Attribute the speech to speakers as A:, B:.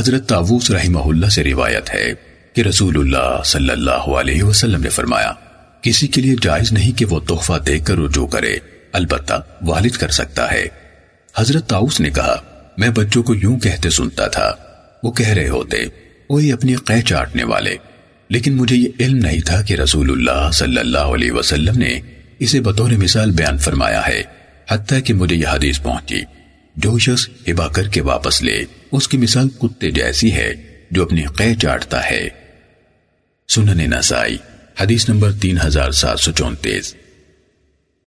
A: حضرت تاووس رحمہ اللہ سے روایت ہے کہ رسول اللہ صلی اللہ علیہ وسلم نے فرمایا، کسی کے لیے جائز نہیں کہ وہ تحفہ دے کر رجوع کرے، البتہ والد کر سکتا ہے۔ حضرت تاؤس نے کہا، میں بچوں کو یوں کہتے سنتا تھا، وہ کہہ رہے ہوتے، وہی اپنی قہ چاٹنے والے۔ لیکن مجھے یہ علم نہیں تھا کہ رسول اللہ صلی اللہ علیہ وسلم نے اسے بطور مثال بیان فرمایا ہے، حتیٰ کہ مجھے یہ حدیث پہنچی۔ جو شخص ہبا کر کے واپس لے۔ اس کی مثال کتے جیسی ہے جو اپنی قے چاٹتا ہے۔ سنن نسائی، حدیث نمبر تین ہزار سات سو چونتیس۔